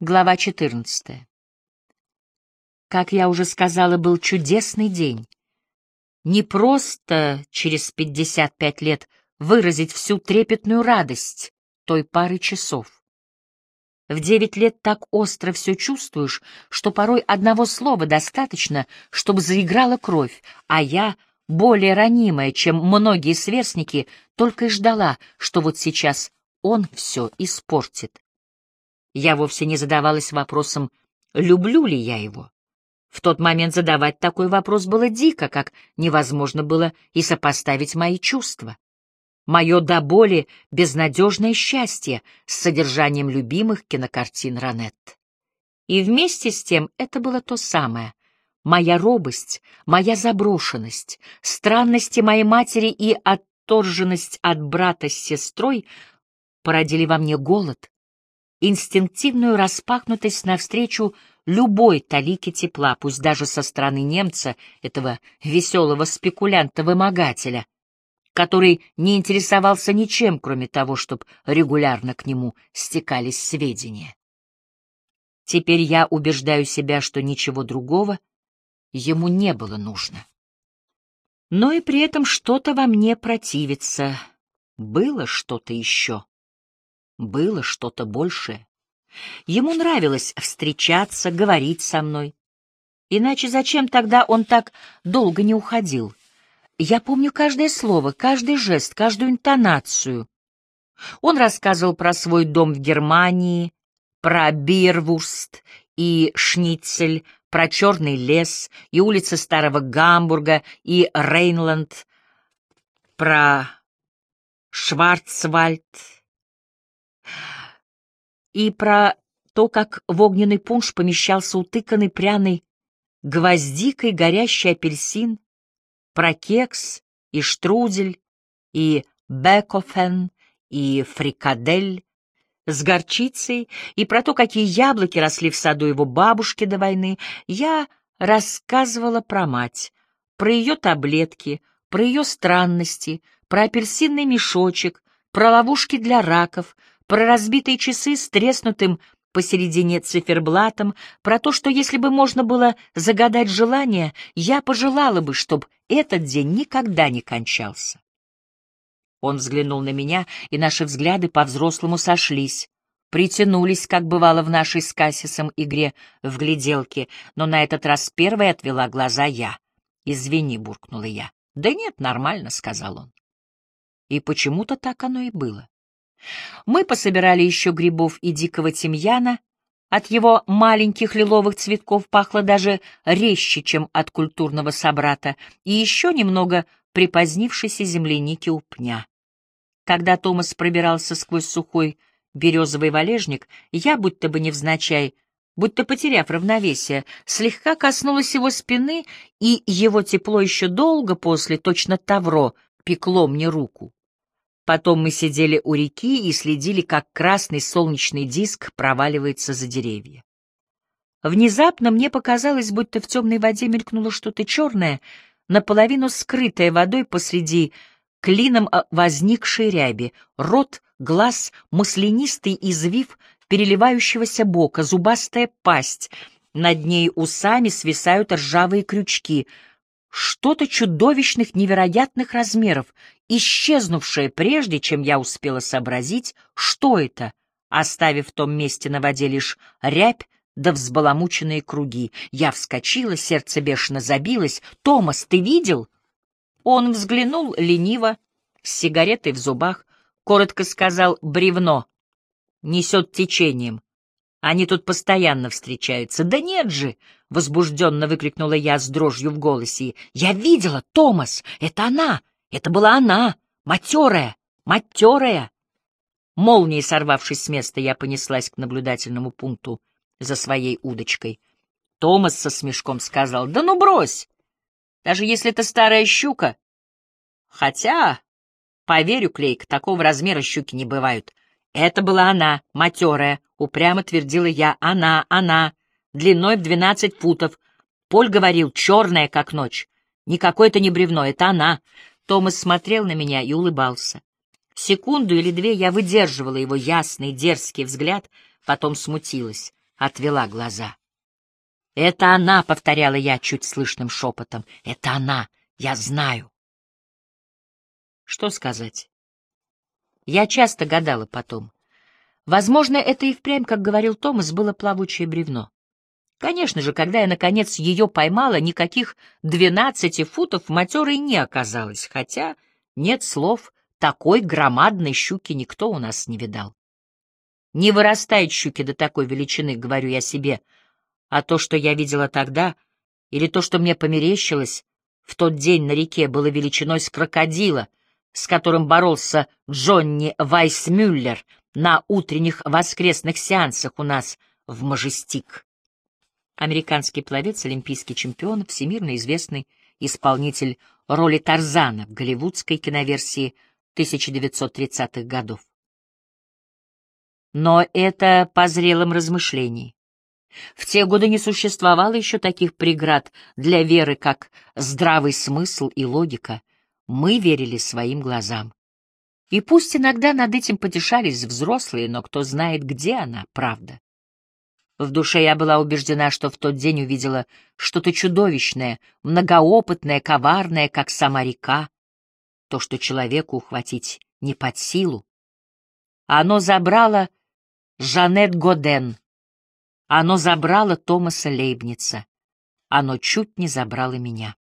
Глава 14. Как я уже сказала, был чудесный день. Не просто через 55 лет выразить всю трепетную радость той пары часов. В девять лет так остро все чувствуешь, что порой одного слова достаточно, чтобы заиграла кровь, а я, более ранимая, чем многие сверстники, только и ждала, что вот сейчас он все испортит. Я вовсе не задавалась вопросом, люблю ли я его. В тот момент задавать такой вопрос было дико, как невозможно было и сопоставить мои чувства. Мое до боли безнадежное счастье с содержанием любимых кинокартин Ранет. И вместе с тем это было то самое. Моя робость, моя заброшенность, странности моей матери и отторженность от брата с сестрой породили во мне голод, инстинктивную распахнутость навстречу любой талике тепла, пусть даже со стороны немца, этого веселого спекулянта-вымогателя, который не интересовался ничем, кроме того, чтобы регулярно к нему стекались сведения. Теперь я убеждаю себя, что ничего другого ему не было нужно. Но и при этом что-то во мне противится. Было что-то еще. Было что-то большее. Ему нравилось встречаться, говорить со мной. Иначе зачем тогда он так долго не уходил? Я помню каждое слово, каждый жест, каждую интонацию. Он рассказывал про свой дом в Германии, про Бирвурст и Шницель, про Черный лес и улицы Старого Гамбурга и Рейнланд, про Шварцвальд и про то, как в огненный пунш помещался утыканный пряной гвоздикой горящий апельсин, про кекс и штрудель, и бекофен, и фрикадель с горчицей, и про то, какие яблоки росли в саду его бабушки до войны, я рассказывала про мать, про ее таблетки, про ее странности, про апельсинный мешочек, про ловушки для раков, про разбитые часы с треснутым посередине циферблатом, про то, что если бы можно было загадать желание, я пожелала бы, чтобы этот день никогда не кончался. Он взглянул на меня, и наши взгляды по-взрослому сошлись, притянулись, как бывало в нашей с Кассисом игре в гляделке, но на этот раз первой отвела глаза я. «Извини», — буркнула я. «Да нет, нормально», — сказал он. И почему-то так оно и было. Мы пособирали еще грибов и дикого тимьяна. От его маленьких лиловых цветков пахло даже резче, чем от культурного собрата, и еще немного припозднившейся земляники у пня. Когда Томас пробирался сквозь сухой березовый валежник, я, будто бы невзначай, будто потеряв равновесие, слегка коснулась его спины, и его тепло еще долго после, точно тавро, пекло мне руку. Потом мы сидели у реки и следили, как красный солнечный диск проваливается за деревья. Внезапно мне показалось, будто в темной воде мелькнуло что-то черное, наполовину скрытое водой посреди клином возникшей ряби, рот, глаз, маслянистый извив переливающегося бока, зубастая пасть, над ней усами свисают ржавые крючки, что-то чудовищных невероятных размеров, исчезнувшее прежде, чем я успела сообразить, что это, оставив в том месте на воде лишь рябь да взбаламученные круги. Я вскочила, сердце бешено забилось. «Томас, ты видел?» Он взглянул лениво, с сигаретой в зубах, коротко сказал «бревно». Несет течением. Они тут постоянно встречаются. Да нет же! — возбужденно выкрикнула я с дрожью в голосе. Я видела, Томас! Это она! Это была она! Матерая! Матерая! Молнией сорвавшись с места, я понеслась к наблюдательному пункту за своей удочкой. Томас со смешком сказал, «Да ну брось! Даже если это старая щука. Хотя, поверю, Клейк, такого размера щуки не бывают. Это была она, матерая, упрямо твердила я. Она, она, длиной в двенадцать футов. Поль говорил, черная, как ночь. Никакое это не бревно, это она. Томас смотрел на меня и улыбался. Секунду или две я выдерживала его ясный, дерзкий взгляд, потом смутилась. отвела глаза. «Это она», — повторяла я чуть слышным шепотом. «Это она, я знаю». Что сказать? Я часто гадала потом. Возможно, это и впрямь, как говорил Томас, было плавучее бревно. Конечно же, когда я, наконец, ее поймала, никаких двенадцати футов матерой не оказалось, хотя, нет слов, такой громадной щуки никто у нас не видал. Не вырастает щуки до такой величины, говорю я себе, а то, что я видела тогда, или то, что мне померещилось, в тот день на реке было величиной с крокодила, с которым боролся Джонни Вайсмюллер на утренних воскресных сеансах у нас в Мажестик. Американский пловец, олимпийский чемпион, всемирно известный исполнитель роли Тарзана в голливудской киноверсии 1930-х годов. Но это по зрелым размышлениям. В те годы не существовало еще таких преград для веры, как здравый смысл и логика. Мы верили своим глазам. И пусть иногда над этим потешались взрослые, но кто знает, где она, правда. В душе я была убеждена, что в тот день увидела что-то чудовищное, многоопытное, коварное, как сама река, то, что человеку ухватить не под силу. Оно забрало Жанет Годен, оно забрало Томаса Лейбница, оно чуть не забрало меня.